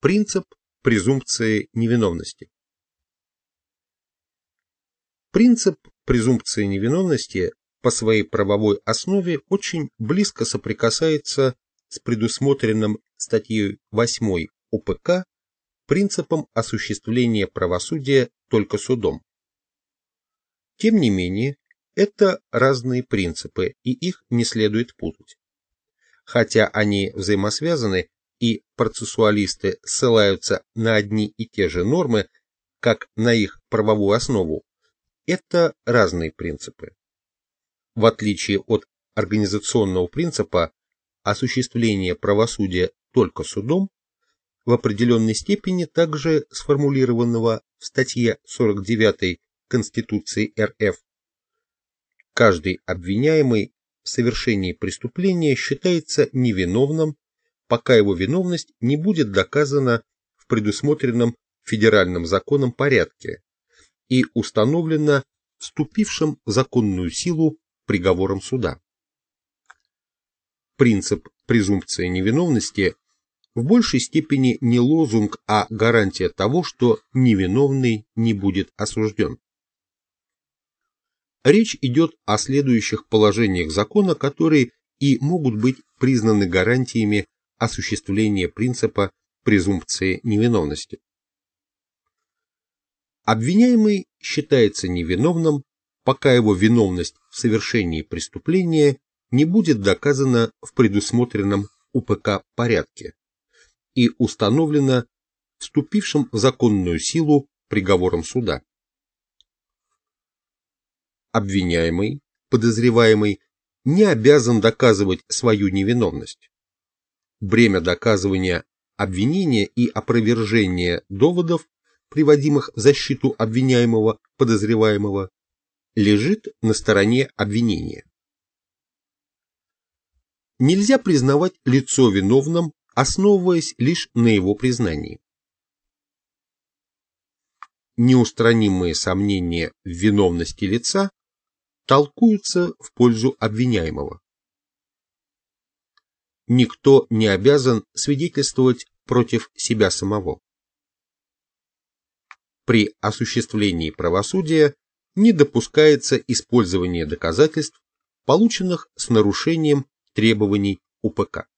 Принцип презумпции невиновности. Принцип презумпции невиновности по своей правовой основе очень близко соприкасается с предусмотренным статьей 8 УПК принципом осуществления правосудия только судом. Тем не менее, это разные принципы, и их не следует путать. Хотя они взаимосвязаны, и процессуалисты ссылаются на одни и те же нормы, как на их правовую основу, это разные принципы. В отличие от организационного принципа осуществления правосудия только судом, в определенной степени также сформулированного в статье 49 Конституции РФ, каждый обвиняемый в совершении преступления считается невиновным, пока его виновность не будет доказана в предусмотренном федеральным законом порядке и установлена вступившим в законную силу приговором суда. Принцип презумпции невиновности в большей степени не лозунг, а гарантия того, что невиновный не будет осужден. Речь идет о следующих положениях закона, которые и могут быть признаны гарантиями осуществления принципа презумпции невиновности. Обвиняемый считается невиновным, пока его виновность в совершении преступления не будет доказана в предусмотренном УПК порядке и установлена вступившим в законную силу приговором суда. Обвиняемый, подозреваемый не обязан доказывать свою невиновность. Бремя доказывания обвинения и опровержения доводов приводимых в защиту обвиняемого, подозреваемого, лежит на стороне обвинения. Нельзя признавать лицо виновным, основываясь лишь на его признании. Неустранимые сомнения в виновности лица толкуются в пользу обвиняемого. Никто не обязан свидетельствовать против себя самого при осуществлении правосудия не допускается использование доказательств, полученных с нарушением требований УПК.